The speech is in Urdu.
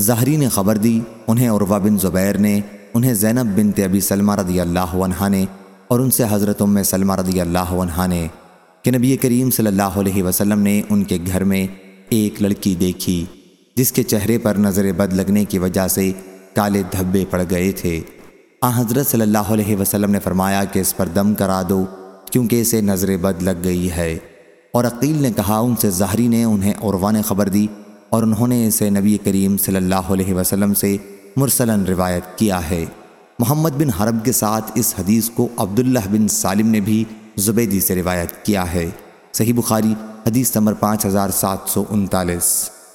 ظہری نے خبر دی، انہیں عروہ بن زبیر نے، انہیں زینب بنت ابی سلمہ رضی اللہ عنہ نے اور ان سے حضرت ام سلمہ رضی اللہ عنہ نے کہ نبی کریم صلی اللہ علیہ وسلم نے ان کے گھر میں ایک لڑکی دیکھی، جس کے چہرے پر نظر بد لگنے کی وجہ سے کالے دھبے پڑ گئے تھے۔ آ حضرت صلی اللہ علیہ وسلم نے فرمایا کہ اس پر دم کرا دو، کیونکہ اسے نظر بد لگ گئی ہے۔ اور عقیل نے کہا، ان سے ظاہری نے، انہیں عروہ نے خبر دی اور انہوں نے اسے نبی کریم صلی اللہ علیہ وسلم سے مرسلاً روایت کیا ہے۔ محمد بن حرب کے ساتھ اس حدیث کو عبداللہ بن سالم نے بھی زبیدی سے روایت کیا ہے۔ صحیح بخاری، حدیث نمبر پانچ ہزار سات سو انتالیس۔